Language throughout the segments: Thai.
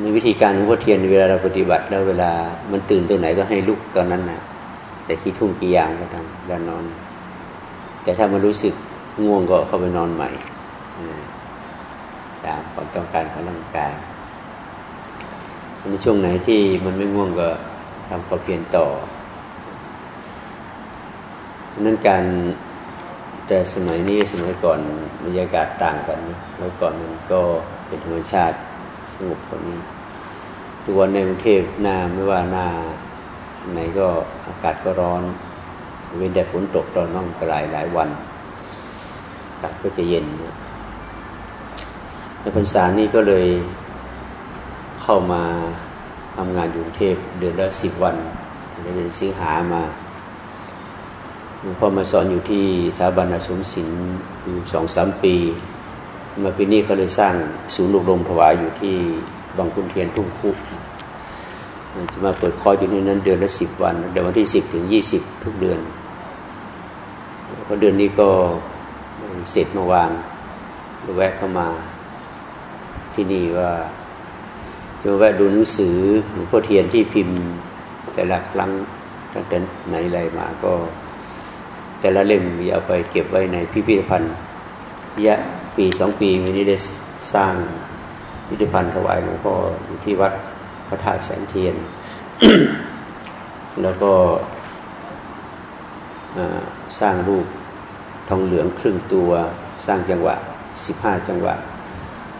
ในวิธีการของพ่อเทียนเวลาเราปฏิบัติแล้วเวลามันตื่นตัวไหนก็ให้ลุกตอนนั้นนะแต่ขี้ทุ่งกี่อย่างก็ทำแล้วนอน แต่ถ้ามันรู้สึกง่วงก็เข้าไปนอนใหม่ตามความต้องการของร่างกายในช่วงไหนที่มันไม่ง่วงก็ทำความเพียรต่อนั่นการแต่สมัยนี้สมัยก่อนบรรยากาศต่างกันเมื่อก่อนมันก็เป็นธรรมชาติ สงบกว่านี้ ทุกวันในกรุงเทพหน้าไม่ว่าหน้าไหนก็อากาศก็ร้อน เว้นแต่ฝนตกตอนน้องกระไรหลายวันอากาศก็จะเย็นในพรรษานี้ก็เลยเข้ามาทำงานอยู่กรุงเทพเดือนละสิบวันในเดือนสิงหามาหลวงพ่อมาสอนอยู่ที่สถาบันอาสมศิลป์อยู่สองสามปี มาปีนี้ก็เลยสร้างศูนย์อบรมถวายอยู่ที่บางคุณเทียนทุ่งคุกจะมาเปิดคอร์สอยู่ในนั้นเดือนละสิบวันเดือนวันที่สิบถึงยี่สิบทุกเดือนเพราะเดือนนี้ก็เสร็จเมื่อวานแวะเข้ามาที่นี่ว่าจะมาแวะดูหนังสือหลวงพ่อเทียนที่พิมพ์ แต่ละครั้งตั้งแต่ไหนอะไรมาก็ แต่ละเล่มเอาไปเก็บไว้ในพิพิธภัณฑ์ยะ ปีสองปีวันนี้ได้สร้างพิพิธภัณฑ์ถวายหลวงพ่ออยู่ที่วัดพระธาตุแสงเทียน แล้วก็สร้างรูปทองเหลืองครึ่งตัวสร้างจังหวะสิบห้าจังหวะ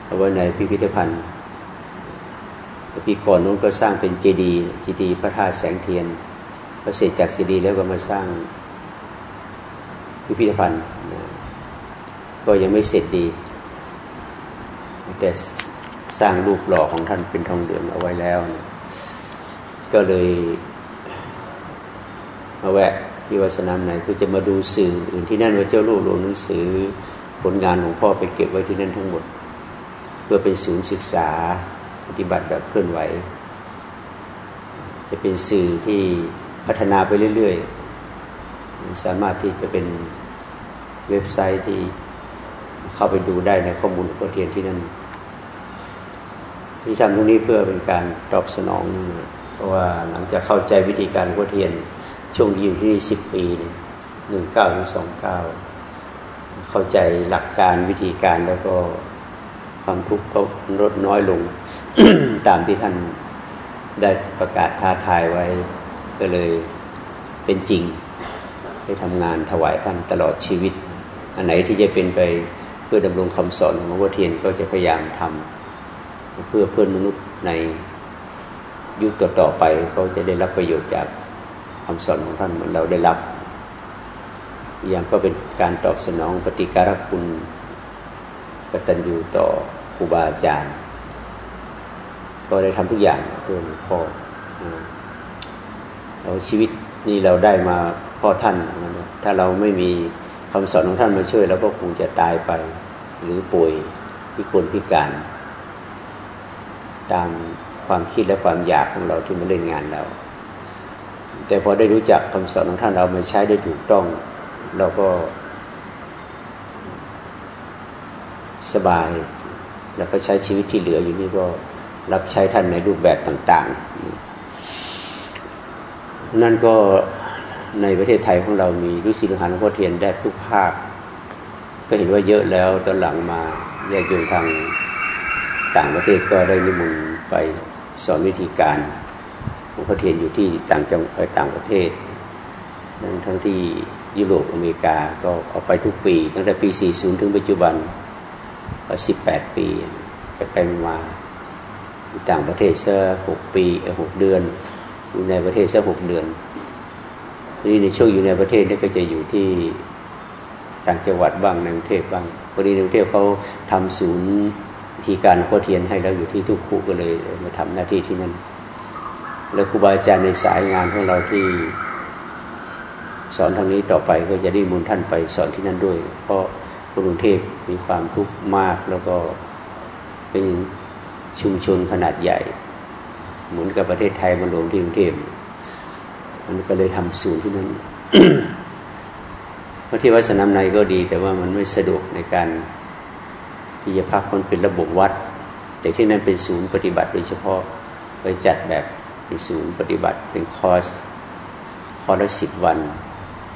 เอาไว้ในพิพิธภัณฑ์แต่ปีก่อนนู้นก็สร้างเป็นเจดีย์เจดีย์พระธาตุแสงเทียนพอเสร็จจากเจดีย์แล้วก็มาสร้างพิพิธภัณฑ์ ก็ยังไม่เสร็จดี แต่สร้างรูปหล่อของท่านเป็นทองเหลืองเอาไว้แล้วก็เลยมาแวะที่วัดสนามไหนเพื่อจะมาดูสื่ออื่นที่นั่นว่าเจ้าลูกลงหนังสือผลงานของพ่อไปเก็บไว้ที่นั่นทั้งหมด เพื่อเป็นศูนย์ศึกษาปฏิบัติแบบเคลื่อนไหว จะเป็นสื่อที่พัฒนาไปเรื่อยๆ สามารถที่จะเป็นเว็บไซต์ที่ เข้าไปดูได้ในข้อมูลของเทียนที่นั่นที่ทำตรงนี้เพื่อเป็นการตอบสนอง เพราะว่าหลังจากเข้าใจวิธีการพุทเทียนช่วงอยู่ที่สิบปีหนึ่งเก้าถึงสองเก้าเข้าใจหลักการวิธีการแล้วก็ความทุกข์ก็ลดน้อยลง ตามที่ท่านได้ประกาศท้าทายไว้ก็เลยเป็นจริงได้ทำงานถวายท่านตลอดชีวิต อันไหนที่จะเป็นไป เพื่อดำรงคำสอนของวัเทียนก็จะพยายามทำเพื่อเพื่อนมนุษย์ในยุคต่อๆไปเขาจะได้รับประโยชน์จากคำสอนของท่านเหมือนเราได้รับอย่างก็เป็นการตอบสนองปฏิการคุณกตัญญูต่อครูบาอาจารย์ ก็ได้ทำทุกอย่างเพื่อพ่อเราชีวิตนี้เราได้มาพ่อท่าน ถ้าเราไม่มี คำสอนของท่านมาช่วยเราก็คงจะตายไป หรือป่วยพิกลพิการ ตามความคิดและความอยากของเราที่มาเล่นงานเรา แต่พอได้รู้จักคำสอนของท่านเรามาใช้ได้ถูกต้อง เราก็สบาย แล้วก็ใช้ชีวิตที่เหลืออยู่นี่ก็รับใช้ท่านในรูปแบบต่าง ๆ นั่นก็ ในประเทศไทยของเรามีรู้สิลหาหลวงพ่อเทียนได้ทุกภาค ก็เห็นว่าเยอะแล้วตอนหลังมาแยกโยงทางต่างประเทศก็ได้นิมนต์ไปสอนวิธีการหลวงพ่อเทียนอยู่ที่ต่างจังไปต่างประเทศทั้งทั้งที่ยุโรปอเมริกาก็เอาไปทุกปี ตั้งแต่ปี 40 ถึงปัจจุบัน18 ปี ไปไปมาต่างประเทศสักหปีหเดือน อยู่ในประเทศสักหเดือน นี่ในช่วงอยู่ในประเทศนี่ก็จะอยู่ที่ต่างจังหวัดบ้างในกรุงเทพบ้างพอดีในกรุงเทพเขาทำศูนย์ที่การโคเทียนให้เราอยู่ที่ทุกคู่ก็เลยมาทำหน้าที่ที่นั่นแล้วครูบาอาจารย์ในสายงานของเราที่สอนทางนี้ต่อไปก็จะได้มูลท่านไปสอนที่นั่นด้วย เพราะกรุงเทพมีความทุกข์มากแล้วก็เป็นชุมชนขนาดใหญ่ เหมือนกับประเทศไทยมารวมที่กรุงเทพ มันก็เลยทำศูนย์ที่นั่นเพราะที่วัดสนามในก็ดี แต่ว่ามันไม่สะดวกในการที่จะพักมันเป็นระบบวัด แต่ที่นั้นเป็นศูนย์ปฏิบัติโดยเฉพาะไปจัดแบบเป็นศูนย์ปฏิบัติเป็นคอร์สคอร์สละสิบวัน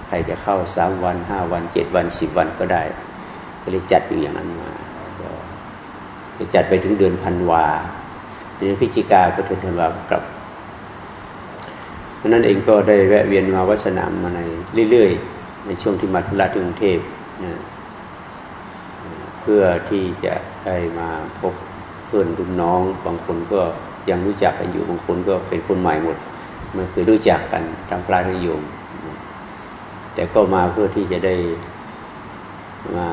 ใครจะเข้าสามวันห้าวันเจ็ดวันสิบวันก็ได้ ก็เลยจัดอยู่อย่างนั้นมาก็จัดไปถึงเดือนพันวาเดือนพิจิกาก็ถึงธันวากลับ นั้นเองก็ได้แวะเวียนมาวัดสนามมาในเรื่อยๆ ในช่วงที่มาธุระที่กรุงเทพนะเพื่อที่จะได้มาพบเพื่อนรุ่นน้อง บางคนก็ยังรู้จักกันอยู่บางคนก็เป็นคนใหม่หมดไม่เคยรู้จักกันทั้งพระทั้งโยมแต่ก็มาเพื่อที่จะได้มา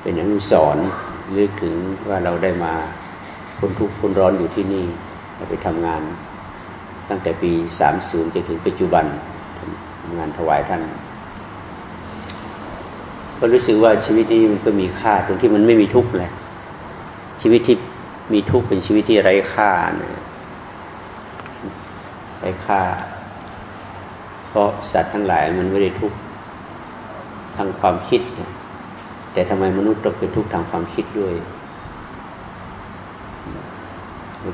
เป็นอนุสรณ์ลึกถึงว่าเราได้มาคนทุกข์คนร้อนอยู่ที่นี่เราไปทำงาน ตั้งแต่ปีสามศูนย์จนถึงปัจจุบันทำงานถวายท่านก็รู้สึกว่าชีวิตนี้มันก็มีค่าตรงที่มันไม่มีทุกข์เลยชีวิตที่มีทุกข์เป็นชีวิตที่ไร้ค่านะไร้ค่า เพราะสัตว์ทั้งหลายมันไม่ได้ทุกข์ทางความคิด แต่ทำไมมนุษย์ต้องเป็นทุกข์ทางความคิดด้วย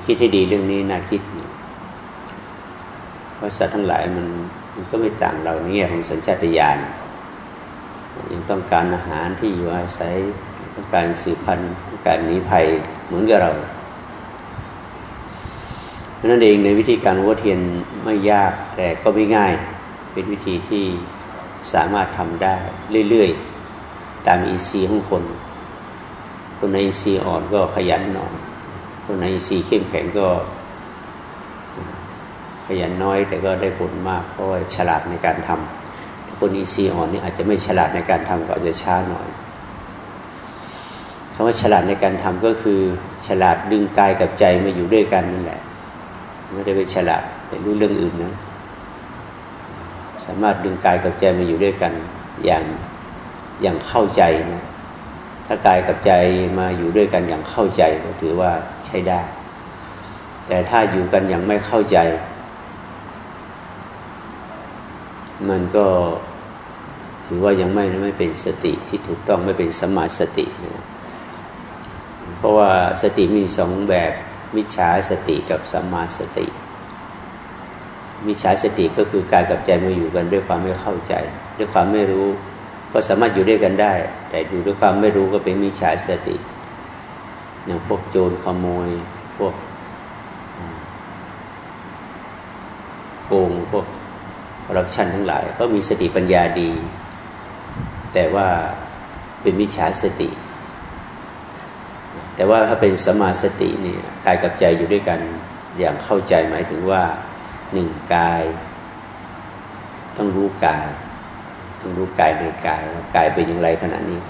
คิดให้ดีเรื่องนี้น่าคิด เพราะสัตว์ทั้งหลายมันมันก็ไม่ต่างเราในแง่ของสัญชาตญาณยังต้องการอาหารที่อยู่อาศัยต้องการสืบพันธุ์ต้องการหนีภัยเหมือนกับเราเพราะนั้นเองในวิธีการวัวเทียนไม่ยากแต่ก็ไม่ง่าย เป็นวิธีที่สามารถทำได้เรื่อยๆ ตามอินทรีย์ของคน คนอินทรีย์อ่อนก็ขยันหน่อยคนอินทรีย์เข้มแข็งก็ ขยันน้อยแต่ก็ได้ผลมากเพราะว่าฉลาดในการทำคนอินทรีย์อ่อนนี่อาจจะไม่ฉลาดในการทำก็อาจจะช้าหน่อยคำว่าฉลาดในการทำก็คือฉลาดดึงกายกับใจมาอยู่ด้วยกันนั่นแหละไม่ได้ไปฉลาดแต่รู้เรื่องอื่นนะสามารถดึงกายกับใจมาอยู่ด้วยกันอย่างอย่างเข้าใจนะถ้ากายกับใจมาอยู่ด้วยกันอย่างเข้าใจก็ถือว่าใช้ได้ แต่ถ้าอยู่กันอย่างไม่เข้าใจ มันก็ถือว่ายังไม่ไม่เป็นสติที่ถูกต้องไม่เป็นสมาสตินะเพราะว่าสติมีสองแบบมิจฉาสติกับสัมมาสติ มิจฉาสติก็คือกายกับใจมาอยู่กันด้วยความไม่เข้าใจ ด้วยความไม่รู้ก็สามารถอยู่ด้วยกันได้ แต่อยู่ด้วยความไม่รู้ก็เป็นมิจฉาสติอย่างพวกโจรขโมยพวกโกงพวก คอร์รัปชันทั้งหลาย ก็มีสติปัญญาดี แต่ว่าเป็นมิจฉาสติ แต่ว่าถ้าเป็นสมาสติเนี่ยกายกับใจอยู่ด้วยกันอย่างเข้าใจหมายถึงว่าหนึ่งกาย ต้องรู้กาย ต้องรู้กายในกายว่ากายเป็นอย่างไรขณะนี้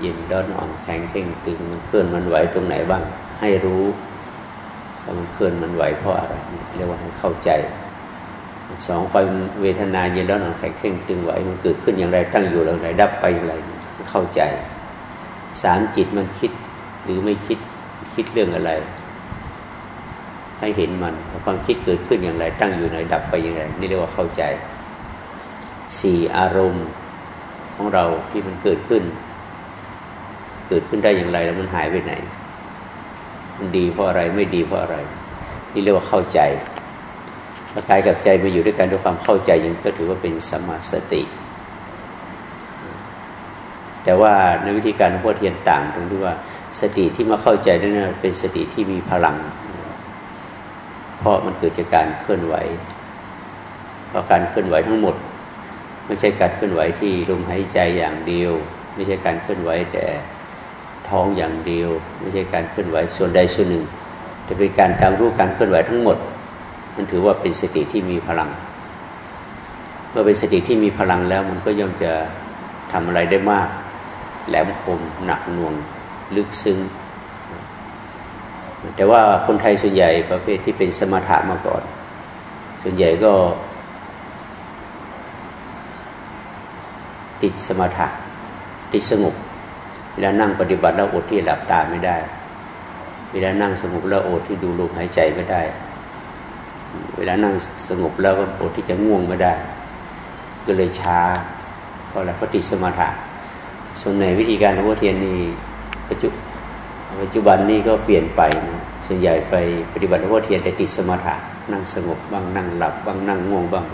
เย็นร้อนอ่อนแข็งเข่งตึงมันเคลื่อนมันไหวตรงไหนบ้าง ให้รู้ว่ามันเคลื่อนมันไหวเพราะอะไรเรียกว่าให้เข้าใจ สองความเวทนาเย็นร้อนอ่อนแข็งเข่งตึงไหวมันเกิดขึ้นอย่างไรตั้งอยู่อย่างไรดับไปอย่างไรเข้าใจสามจิตมันคิดหรือไม่คิดคิดเรื่องอะไร ให้เห็นมันความคิดเกิดขึ้นอย่างไร ตั้งอยู่ไหนดับไปอย่างไร นี่เรียกว่าเข้าใจสี่อารมณ์ของเราที่มันเกิดขึ้น เกิดขึ้นได้อย่างไรแล้วมันหายไปไหน มันดีเพราะอะไรไม่ดีเพราะอะไร นี่เรียกว่าเข้าใจ ถ้ากายกับใจมาอยู่ด้วยกันด้วยความเข้าใจยังก็ถือว่าเป็นสมาสติ แต่ว่าในวิธีการพุทเทียนต่างตรงที่ว่าสติที่มาเข้าใจนั่นเป็นสติที่มีพลัง เพราะมันเกิดจากการเคลื่อนไหว เพราะการเคลื่อนไหวทั้งหมด ไม่ใช่การเคลื่อนไหวที่ลมหายใจอย่างเดียว ไม่ใช่การเคลื่อนไหวแต่ท้องอย่างเดียว ไม่ใช่การเคลื่อนไหวส่วนใดส่วนหนึ่งแต่เป็นการตามรู้การเคลื่อนไหวทั้งหมด มันถือว่าเป็นสติที่มีพลัง เมื่อเป็นสติที่มีพลังแล้วมันก็ย่อมจะทำอะไรได้มาก แหลมคมหนักหน่วงลึกซึ้งแต่ว่าคนไทยส่วนใหญ่ประเภทที่เป็นสมถะมาก่อน ส่วนใหญ่ก็ ติดสมถะติดสงบเวลานั่งปฏิบัติแล้วอดที่หลับตาไม่ได้ เวลานั่งสงบแล้วอดที่ดูลมหายใจไม่ได้ เวลานั่งสงบแล้วก็อดที่จะง่วงไม่ได้ ก็เลยช้าเพราะอะไรเพราะติดสมถะส่วนในวิธีการทำวัตเทียนนี่ปัจจุปัจจุบันนี้ก็เปลี่ยนไปนะส่วนใหญ่ไปปฏิบัติหลวงพ่อเทียนแต่ติดสมาธินั่งสงบบ้างนั่งหลับบ้างนั่งง่วงบ้าง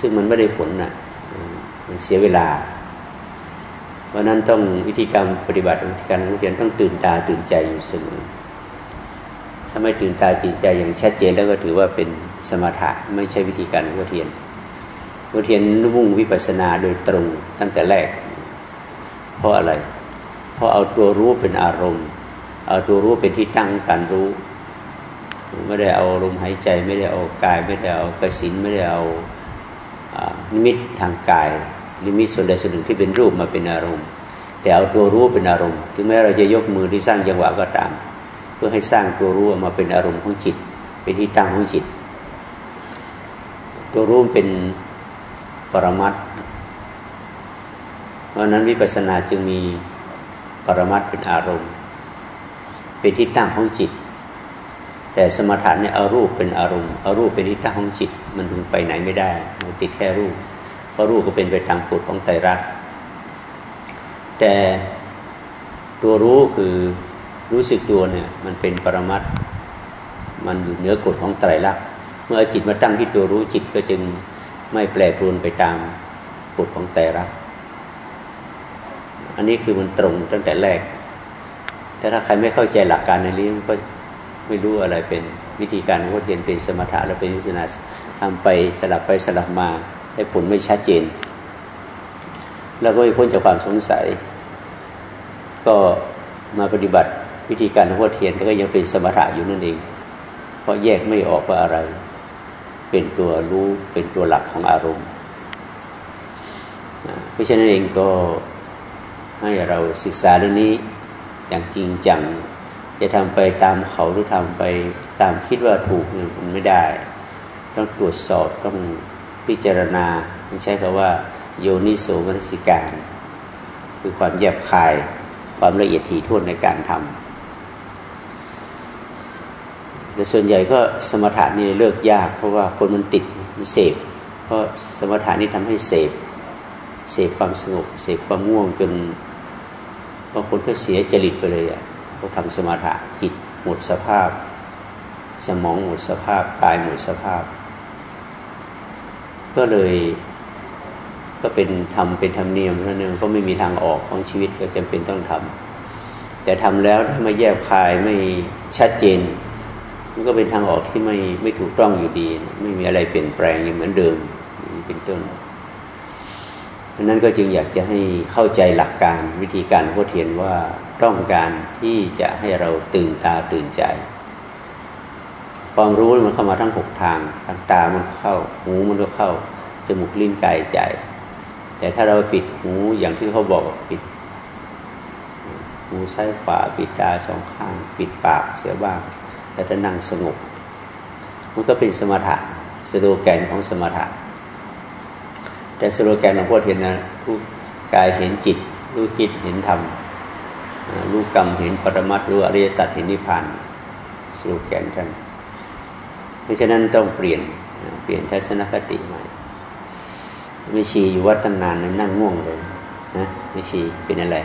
ซึ่งมันไม่ได้ผลน่ะมันเสียเวลา เพราะนั้นต้องวิธีการปฏิบัติวิธีการหลวงพ่อเทียนต้องตื่นตาตื่นใจอยู่เสมอ ถ้าไม่ตื่นตาตื่นใจอย่างชัดเจนแล้วก็ถือว่าเป็นสมถะไม่ใช่วิธีการหลวงพ่อเทียนวงพ่อเทียนมุ่งวิปัสสนาโดยตรงตั้งแต่แรก เพราะอะไร เพราะเอาตัวรู้เป็นอารมณ์ เอาตัวรู้เป็นที่ตั้งการรู้ไม่ได้เอาลมหายใจไม่ได้เอากาย ไม่ได้เอากสินไม่ได้เอานิมิตทางกายนิมิตส่วนใดส่วนหนึ่งที่เป็นรูปมาเป็นอารมณ์ แต่เอาตัวรู้เป็นอารมณ์ ถึงแม้เราจะยกมือที่สร้างจังหวะก็ตาม เพื่อให้สร้างตัวรู้มาเป็นอารมณ์ของจิต เป็นที่ตั้งของจิต ตัวรู้เป็นปรมัตเพราะนั้นวิปัสสนาจึงมีปรมัตเป็นอารมณ์ เป็นที่ตั้งของจิต แต่สมถะเนี่ยเอารูปเป็นอารมณ์เอารูปเป็นที่ตั้งของจิต มันถึงไปไหนไม่ได้มันติดแค่รูปเพราะรูปก็เป็นไปตามกฎของไตรลักษณ์แต่ตัวรู้คือ รู้สึกตัวเนี่ยมันเป็นปรมัตมันอยู่เหนือกฎของไตรลักษณ์เมื่อจิตมาตั้งที่ตัวรู้จิตก็จึงไม่แปรปรวนไปตามกฎของแต่รักษณ์อันนี้คือมันตรงตั้งแต่แรก แต่ถ้าใครไม่เข้าใจหลักการในนี้ก็ไม่รู้อะไรเป็นวิธีการว่าเรียนเป็นสมถะแล้วเป็นวิปัสนาทำไปสลับไปสลับมาให้ผลไม่ชัดเจน แล้วก็ไม่พ้นจากความสงสัย ก็มาปฏิบัติ วิธีการของพ่อเทียนก็ยังเป็นสมถะอยู่นั่นเอง เพราะแยกไม่ออกว่าอะไร เป็นตัวรู้เป็นตัวหลักของอารมณ์เพราะฉะนั้นเองก็ให้เราศึกษาเรื่องนี้อย่างจริงจังจะทำไปตามเขาหรือทำไปตามคิดว่าถูกมันไม่ได้ ต้องตรวจสอบต้องพิจารณาไม่ใช่คำว่า โยนิโสมนสิการ คือความแยบคายความละเอียดถี่ถ้วนในการทำ แต่ส่วนใหญ่ก็สมถะนี่เลิกยาก เพราะว่าคนมันติดมันเสพ เพราะสมถะนี่ทำให้เสพ เสพความสงบ เสพความง่วงจนบางคนก็เสียจริตไปเลยอะเขาทำสมถะจิตหมดสภาพ สมองหมดสภาพกายหมดสภาพ ก็เลยก็เป็นทำเป็นธรรมเนียมนั่นเองก็ไม่มีทางออกของชีวิตก็จำเป็นต้องทำแต่ทำแล้วถ้าไม่แยบคายไม่ชัดเจน มันก็เป็นทางออกที่ไม่ไม่ถูกต้องอยู่ดี ไม่มีอะไรเปลี่ยนแปลงอย่างเหมือนเดิมเป็นต้นดังนั้นก็จึงอยากจะให้เข้าใจหลักการวิธีการพุทเทียนว่าต้องการที่จะให้เราตื่นตาตื่นใจ ความรู้มันเข้ามาทั้งหกทางทางตามันเข้า หูมันก็เข้าจมูกลิ้นกายใจ แต่ถ้าเราปิดหูอย่างที่เขาบอกปิด หูซ้ายขวาปิดตาสองข้าง ปิดปากเสียบ้าง แต่ถ้านั่งสงบ มันก็เป็นสมถะสโลแกนของสมถะ แต่สโลแกนของพ่อเห็นนะผู้กายเห็นจิต รู้คิดเห็นธรรมรู้กรรมเห็นปรมัตรู้อริยสัจเห็นนิพพานสโลแกนท่านเพราะฉะนั้นต้องเปลี่ยนเปลี่ยนทัศนคติใหม่ไม่ชีอยู่วัดตั้งนานนั่งง่วงเลยนะไม่ชีเป็นอะไร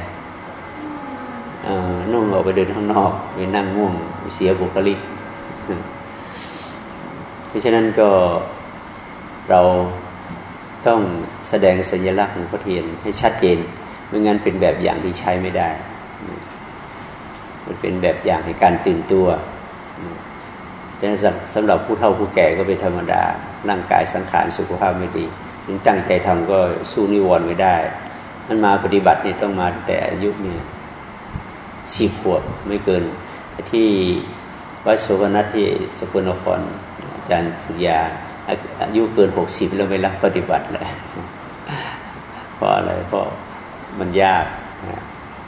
นุ่งออกไปเดินข้างนอกไปนั่งง่วงเสียบุคลิก เพราะฉะนั้นก็เราต้องแสดงสัญลักษณ์ของพระเทียนให้ชัดเจนไม่งั้นเป็นแบบอย่างที่ใช้ไม่ได้ มันเป็นแบบอย่างในการตื่นตัวแต่สำหรับผู้เฒ่าผู้แก่ก็เป็นธรรมดา ร่างกายสังขารสุขภาพไม่ดีถึงตั้งใจทำก็สู้นิวรณ์ไม่ได้ มันมาปฏิบัตินี่ต้องมาแต่อายุนี่ สิบขวบไม่เกิน ที่วัดโสกนัทที่สกลนครอาจารย์สุยาอายุเกินหกสิบแล้วไม่รับปฏิบัติเลยเพราะอะไรเพราะมันยาก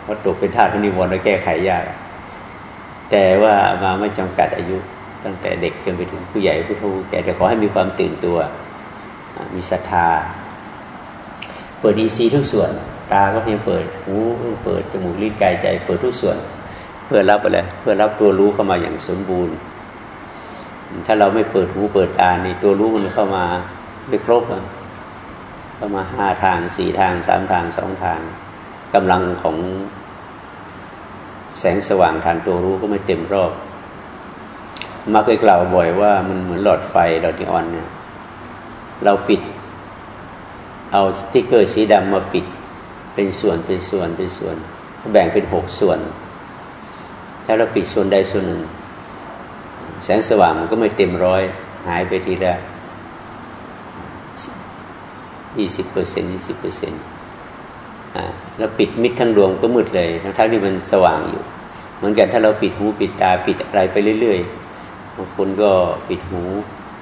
เพราะตกเป็นทาสนิวรณ์แล้วแก้ไขยาก แต่ว่ามาไม่จำกัดอายุตั้งแต่เด็กจนไปถึงผู้ใหญ่ผู้ทูแก่แต่ขอให้มีความตื่นตัว มีศรัทธา เปิดดีซีทุกส่วน ตาก็เพียงเปิดหูเปิดจมูกลิ้นกายใจ เปิดทุกส่วน เพื่อรับอะไรเพื่อรับตัวรู้เข้ามาอย่างสมบูรณ์ ถ้าเราไม่เปิดหูเปิดตานี่ตัวรู้มันเข้ามาไม่ครบเข้ามาห้าทางสี่ทางสามทางสองทางกำลังของแสงสว่างทางตัวรู้ก็ไม่เต็มรอบ มาเคยกล่าวบ่อยว่ามันเหมือนหลอดไฟหลอดนีออนเนี่ยเราปิด เอาสติกเกอร์สีดำมาปิด เป็นส่วนเป็นส่วนเป็นส่วน แบ่งเป็นหกส่วน ถ้าเราปิดส่วนใดส่วนหนึ่ง แสงสว่างมันก็ไม่เต็มร้อย หายไปทีละยี่สิบเปอร์เซ็นต์ยี่สิบเปอร์เซ็นต์แล้วปิดมิดทั้งดวงก็มืดเลย ทั้งที่มันสว่างอยู่ เหมือนกันถ้าเราปิดหูปิดตาปิดอะไรไปเรื่อยๆบางคนก็ปิดหู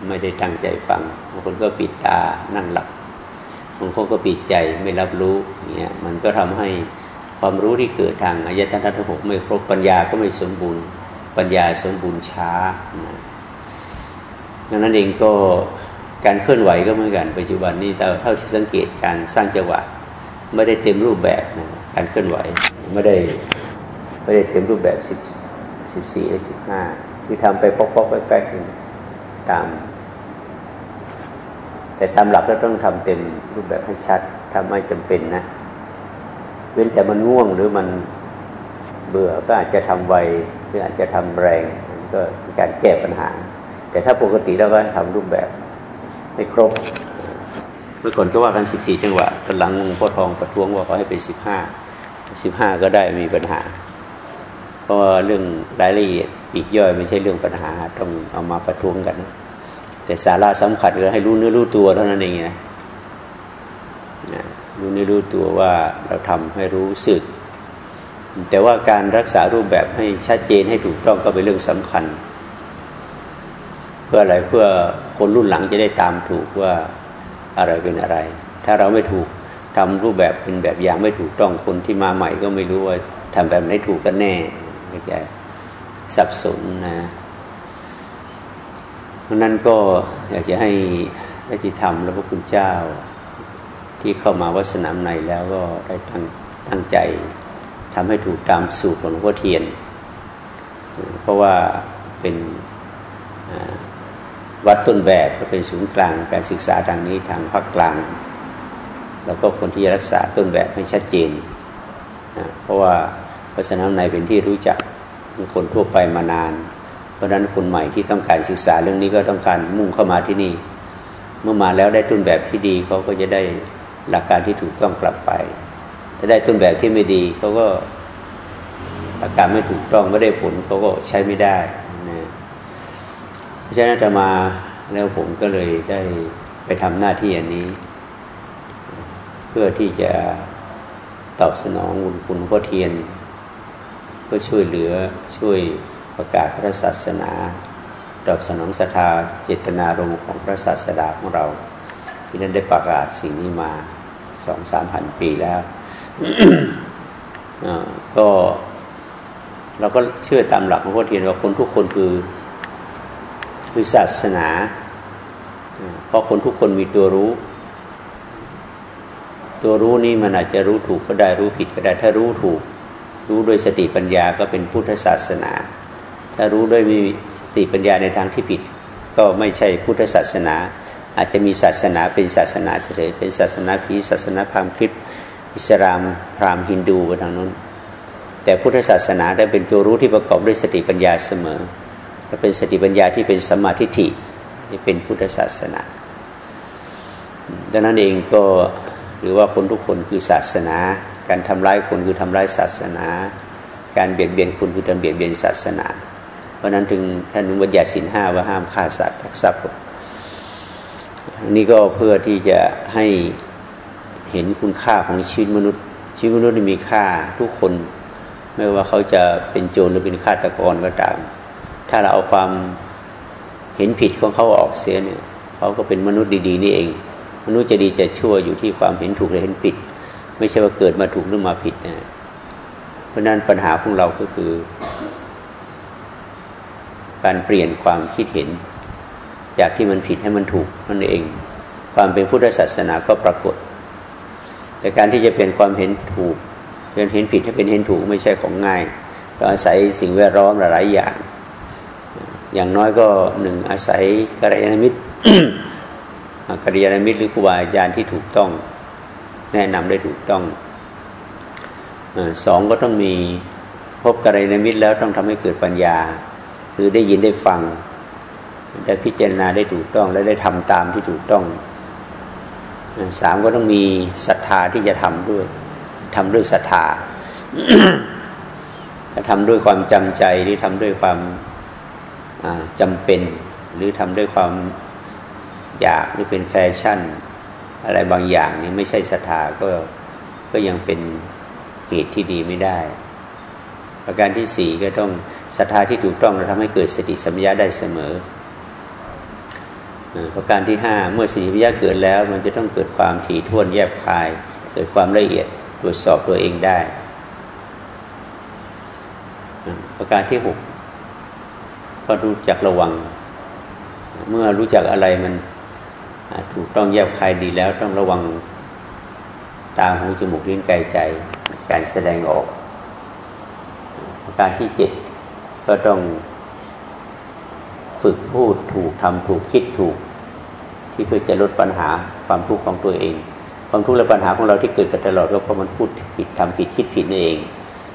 ไม่ได้ตั้งใจฟังบางคนก็ปิดตานั่งหลับ บางคนก็ปิดใจไม่รับรู้เนี่ยมันก็ทำให้ความรู้ที่เกิดทางอายตนะทั้งหกไม่ครบปัญญาก็ไม่สมบูรณ์ปัญญาสมบูรณ์ช้านะดังนั้นเองก็การเคลื่อนไหวก็เหมือนกันปัจจุบันนี้เท่าที่สังเกตการสร้างจังหวะไม่ได้เต็มรูปแบบนะการเคลื่อนไหวไม่ได้ไม่ได้เต็มรูปแบบสิบสิบสี่หรือสิบห้าคือทำไปป๊อกๆแป๊กๆตาม แต่ตามหลักก็ต้องทำเต็มรูปแบบให้ชัดทำไม่จำเป็นนะ เว้นแต่มันง่วงหรือมันเบื่อก็อาจจะทำไวหรืออาจจะทำแรงก็เป็นการแก้ปัญหา แต่ถ้าปกติเราก็ทำรูปแบบไม่ครบ เมื่อก่อนก็ว่ากันสิบสี่จังหวะตอนหลังพ่อทองประท้วงว่าเขาให้เป็นสิบห้าสิบห้าก็ได้มีปัญหา เพราะว่าเรื่องรายละเอียดปีกย่อยไม่ใช่เรื่องปัญหาต้องเอามาประท้วงกัน แต่สาระสำคัญก็ให้รู้เนื้อรู้ตัวเท่านั้นเองนะรู้เนื้อรู้ตัวว่าเราทำให้รู้สึก แต่ว่าการรักษารูปแบบให้ชัดเจนให้ถูกต้องก็เป็นเรื่องสำคัญ เพื่ออะไรเพื่อคนรุ่นหลังจะได้ตามถูกว่าอะไรเป็นอะไร ถ้าเราไม่ถูกทำรูปแบบเป็นแบบอย่างไม่ถูกต้องคนที่มาใหม่ก็ไม่รู้ว่าทำแบบไหนถูกกันแน่ก็จสับสนนะ เพราะนั้นก็อยากจะให้พระธิธรรมและพระคุณเจ้า ที่เข้ามาวัดสนามในแล้วก็ได้ตั้งตั้งใจทำให้ถูกตามสูตรของหลวงพ่อเทียน เพราะว่าเป็นวัดต้นแบบก็เป็นศูนย์กลางการศึกษาทางนี้ทางภาคกลาง แล้วก็คนที่รักษาต้นแบบให้ชัดเจนนะเพราะว่าศาสนาในเป็นที่รู้จักคนทั่วไปมานาน เพราะฉะนั้นคนใหม่ที่ต้องการศึกษาเรื่องนี้ก็ต้องการมุ่งเข้ามาที่นี่ เมื่อมาแล้วได้ต้นแบบที่ดีเขาก็จะได้หลักการที่ถูกต้องกลับไป ถ้าได้ต้นแบบที่ไม่ดีเขาก็หลักการไม่ถูกต้องไม่ได้ผลเขาก็ใช้ไม่ได้นะเพราะฉะนั้นจะมาแล้วผมก็เลยได้ไปทำหน้าที่อันนี้ เพื่อที่จะตอบสนองบุญคุณพ่อเทียนเพื่อช่วยเหลือช่วย ประกาศพระศาสนาตอบสนองศรัทธาเจตนารมณ์ของพระศาสดาของเรา ที่นั้นได้ประกาศสิ่งนี้มาสองสามพันปีแล้วก็เราก็เชื่อตามหลักของพ่อเทียนว่าคนทุกคนคือคือศาสนา เพราะคนทุกคนมีตัวรู้ ตัวรู้นี่มันอาจจะรู้ถูกก็ได้รู้ผิดก็ได้ ถ้ารู้ถูก รู้โดยสติปัญญาก็เป็นพุทธศาสนา ถ้ารู้ด้วยมีสติปัญญาในทางที่ผิด ก็ไม่ใช่พุทธศาสนา อาจจะมีศาสนาเป็นศาสนาเฉยเป็นศาสนาผีศาสนาพราหมณ์คริสต์อิสลามพราหมณ์ฮินดูไปทางนั้น แต่พุทธศาสนาได้เป็นตัวรู้ที่ประกอบด้วยสติปัญญาเสมอและเป็นสติปัญญาที่เป็นสมาธิิที่เป็นพุทธศาสนา ดังนั้นเองก็หรือว่าคนทุกคนคือศาสนา การทำร้ายคนคือทำร้ายศาสนา การเบียดเบียนคนคือทำเบียดเบียนศาสนา ราะนั้นถึงท่านบัญญัติสินห้าว่าห้ามฆ่าสัตว์ทักทรัพย์นี่ก็เพื่อที่จะให้เห็นคุณค่าของชีวิตมนุษย์ ชีวิตมนุษย์มีค่าทุกคน ไม่ว่าเขาจะเป็นโจรหรือเป็นฆาตกรก็ตาม ถ้าเราเอาความเห็นผิดของเขาออกเสียเนี่ยเขาก็เป็นมนุษย์ดีๆนี่เอง มนุษย์จะดีจะชั่วอยู่ที่ความเห็นถูกหรือเห็นผิด ไม่ใช่ว่าเกิดมาถูกหรือมาผิดนะเพราะนั้นปัญหาของเราก็คือ การเปลี่ยนความคิดเห็น จากที่มันผิดให้มันถูกนั่นเอง ความเป็นพุทธศาสนาก็ปรากฏ แต่การที่จะเปลี่ยนความเห็นถูกเปลี่ยนเห็นผิดให้เป็นเห็นถูกไม่ใช่ของง่ายต้องอาศัยสิ่งแวดล้อมหลายอย่าง อย่างน้อยก็หนึ่งอาศัยกัลยาณมิตรกัลยาณมิตรหรือครูบาอาจารย์ที่ถูกต้อง แนะนำได้ถูกต้องสองก็ต้องมีพบกัลยาณมิตรแล้วต้องทำให้เกิดปัญญา คือได้ยินได้ฟัง ได้พิจารณาได้ถูกต้อง และได้ทำตามที่ถูกต้องสามก็ต้องมีศรัทธาที่จะทำด้วยทำด้วยศรัทธาถ้าทำด้วยความจำใจหรือทำด้วยความจำเป็น หรือทำด้วยความอยากหรือเป็นแฟชั่น อะไรบางอย่างนี้ไม่ใช่ศรัทธาก็ก็ยังเป็นเหตุที่ดีไม่ได้ ประการที่สี่ก็ต้องศรัทธาที่ถูกต้องเราทำให้เกิดสติสัมยาได้เสมอประการที่ห้าเมื่อสติปัญญาเกิดแล้ว มันจะต้องเกิดความถี่ถ้วนแยบคาย เกิดความละเอียดตรวจสอบตัวเองได้ ประการที่หกก็รู้จักระวัง เมื่อรู้จักอะไรมันถูกต้องแยบคายดีแล้วต้องระวังตาหูจมูกลิ้นกายใจ การแสดงออก ประการที่เจ็ด ก็ต้องฝึกพูดถูกทำถูกคิดถูก ที่เพื่อจะลดปัญหาความทุกข์ของตัวเอง ความทุกข์และปัญหาของเราที่เกิดกันตลอดก็เพราะมันพูดผิดทำผิดคิดผิดนั่นเอง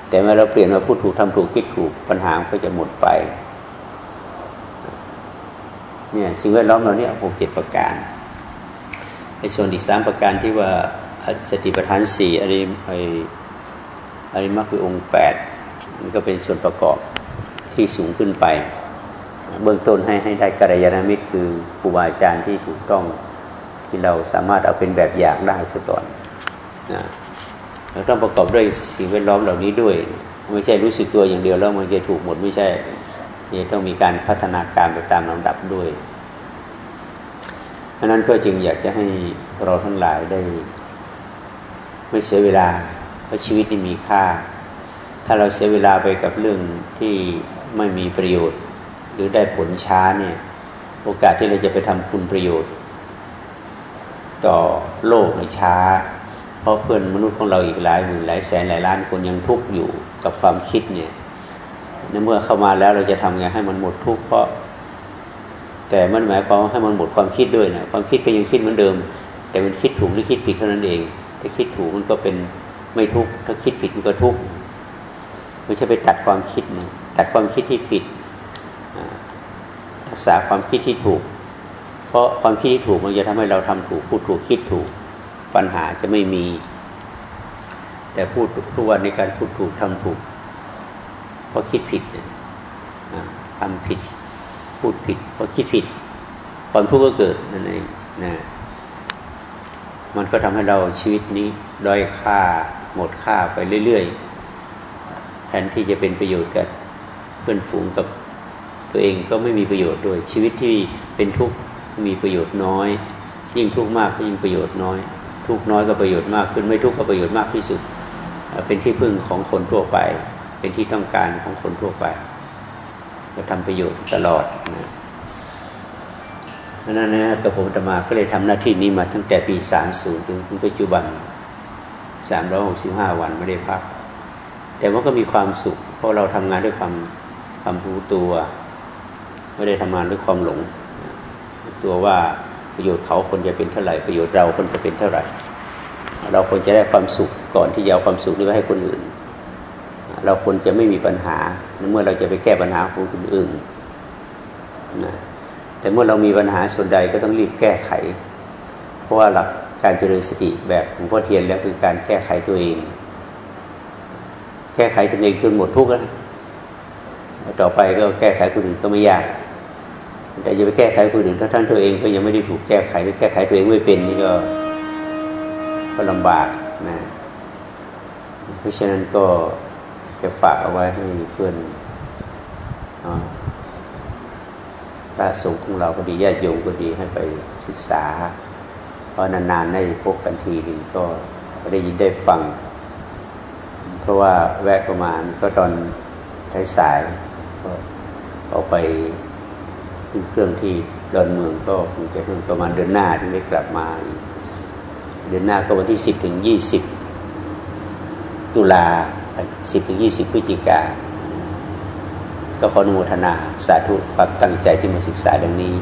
แต่เมื่อเราเปลี่ยนมาพูดถูกทำถูกคิดถูกปัญหาก็จะหมดไปเนี่ยสิ่งแวดล้อมเราเนี่ยหกเจ็ดประการในส่วนอีกสามประการที่ว่าสติปัฏฐานสี่อริไออริมัคคือองค์แปดมันก็เป็นส่วนประกอบ ที่สูงขึ้นไป เบื้องต้นให้ให้ได้กัลยาณมิตรคือครูบาอาจารย์ที่ถูกต้องที่เราสามารถเอาเป็นแบบอย่างได้ซะก่อนนะเราต้องประกอบด้วยสิ่งแวดล้อมเหล่านี้ด้วย ไม่ใช่รู้สึกตัวอย่างเดียวแล้วมันจะถูกหมดไม่ใช่จะต้องมีการพัฒนาการไปตามลำดับด้วยเพราะนั้นก็จึงอยากจะให้เราทั้งหลายได้ ไม่เสียเวลาเพราะชีวิตนี่มีค่า ถ้าเราเสียเวลาไปกับเรื่องที่ ไม่มีประโยชน์ หรือได้ผลช้าเนี่ย โอกาสที่เราจะไปทำคุณประโยชน์ ต่อโลกในช้า เพราะเพื่อนมนุษย์ของเราอีกหลายหมื่นหลายแสนหลายล้านคนยังทุกข์อยู่กับความคิดเนี่ยในเมื่อเข้ามาแล้วเราจะทำไงให้มันหมดทุกข์เพราะ แต่มันหมายความให้มันหมดความคิดด้วยนะความคิดก็ยังคิดเหมือนเดิม แต่มันคิดถูกหรือคิดผิดเท่านั้นเอง ถ้าคิดถูกมันก็เป็นไม่ทุกข์ถ้าคิดผิดมันก็ทุกข์ไม่ใช่ไปตัดความคิดนะ ตัดความคิดที่ผิดรักษาความคิดที่ถูก เพราะความคิดที่ถูกมันจะทำให้เราทำถูกพูดถูกคิดถูกปัญหาจะไม่มี แต่พูดทุกวันในการพูดถูกทำถูก เพราะคิดผิดทำผิด พูดผิด เพราะคิดผิด ความทุกข์ก็เกิดนั่นเองนะมันก็ทำให้เราชีวิตนี้ด้อยค่าหมดค่าไปเรื่อย ๆแทนที่จะเป็นประโยชน์กับ พื่อนฝูงกับตัวเองก็ไม่มีประโยชน์ด้วย ชีวิตที่เป็นทุกข์มีประโยชน์น้อย ยิ่งทุกข์มากก็ยิ่งประโยชน์น้อย ทุกข์น้อยก็ประโยชน์มากขึ้นไม่ทุกข์ก็ประโยชน์มากที่สุด เป็นที่พึ่งของคนทั่วไป เป็นที่ต้องการของคนทั่วไปก็ทำประโยชน์ตลอดนะเพราะนั้นนะกับผมตมาก็เลยทำหน้าที่นี้มาตั้งแต่ปีสามศูนย์ถึงปัจจุบันสามร้อยหกสิบห้าวันไม่ได้พัก แต่ว่าก็มีความสุข เพราะเราทำงานด้วยความ ความรู้ตัว ไม่ได้ทำงานด้วยความหลง ตัวว่าประโยชน์เขาคนจะเป็นเท่าไหร่ประโยชน์เราคนจะเป็นเท่าไหร่ เราควรจะได้ความสุขก่อนที่จะเอาความสุขนี้ไปให้คนอื่น เราควรจะไม่มีปัญหาเมื่อเราจะไปแก้ปัญหาของคนอื่นนะแต่เมื่อเรามีปัญหาส่วนใดก็ต้องรีบแก้ไข เพราะว่าหลักการเจริญสติแบบของพ่อเทียนแล้วคือการแก้ไขตัวเอง แก้ไขตัวเองจนหมดทุกข์แล้ว ต่อไปก็แก้ไขคนอื่นก็ไม่ยาก แต่จะไปแก้ไขคนอื่นถ้าท่านตัวเองก็ยังไม่ได้ถูกแก้ไขหรือแก้ไขตัวเองไม่เป็นนี่ก็ก็ลำบากนะเพราะฉะนั้นก็จะฝากเอาไว้ให้เพื่อนพระสงฆ์ของเราก็ดีญาติโยมก็ดีให้ไปศึกษา เพราะนานๆได้พบกันทีนึงก็ได้ยินได้ฟัง เพราะว่าแวะเข้ามาก็ตอนสาย เอาไปขึ้นเครื่องที่ดอนเมืองก็คงจะเพิ่งประมาณเดือนหน้าที่ได้กลับมา เดือนหน้าก็วันที่สิบถึงยี่สิบตุลาสิบถึงยี่สิบพฤศจิกา ก็ขออนุโมทนาสาธุความตั้งใจที่มาศึกษาดังนี้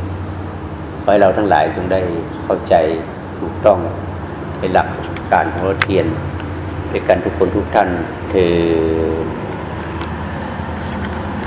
ขอให้เราทั้งหลายจงได้เข้าใจถูกต้องในหลักการของรถเทียนด้วยกันทุกคนทุกท่านเธอ